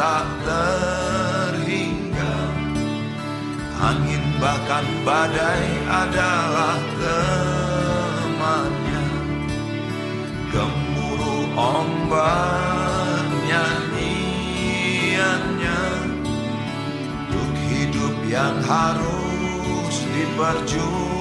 tak terhingga. Angin bahkan badai adalah temannya. Gemuruh ombak nyanyiannya Untuk hidup yang harus diperjuangkan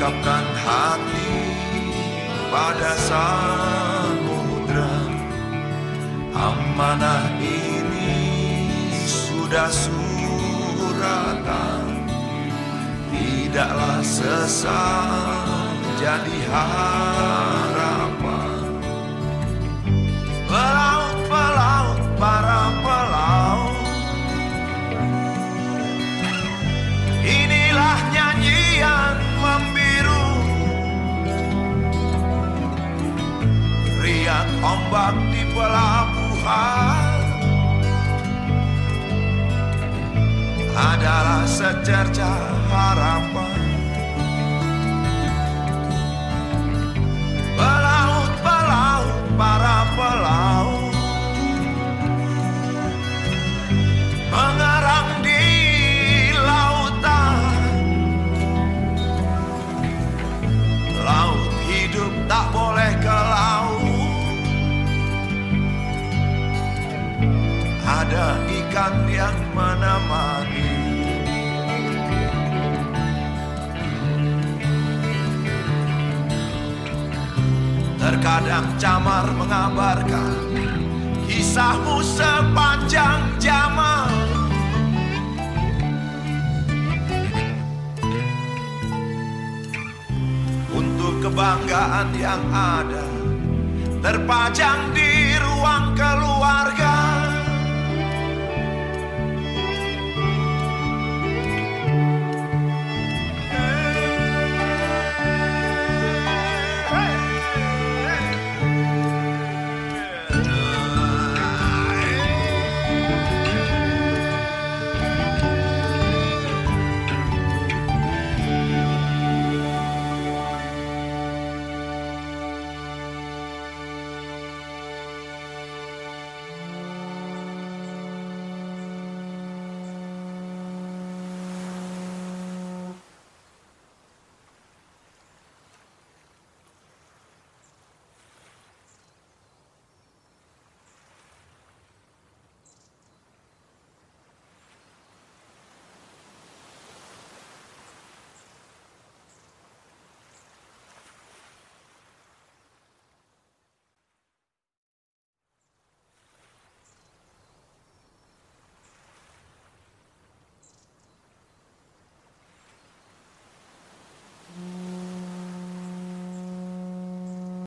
Ungkapkan hati pada samudra. Amanah ini sudah suratan. Tidaklah sesat jadi harapan ombak di pelabuhan. Adalah secerca harapan Ikan yang menemani Terkadang camar mengabarkan Kisahmu sepanjang zaman. Untuk kebanggaan yang ada Terpajang di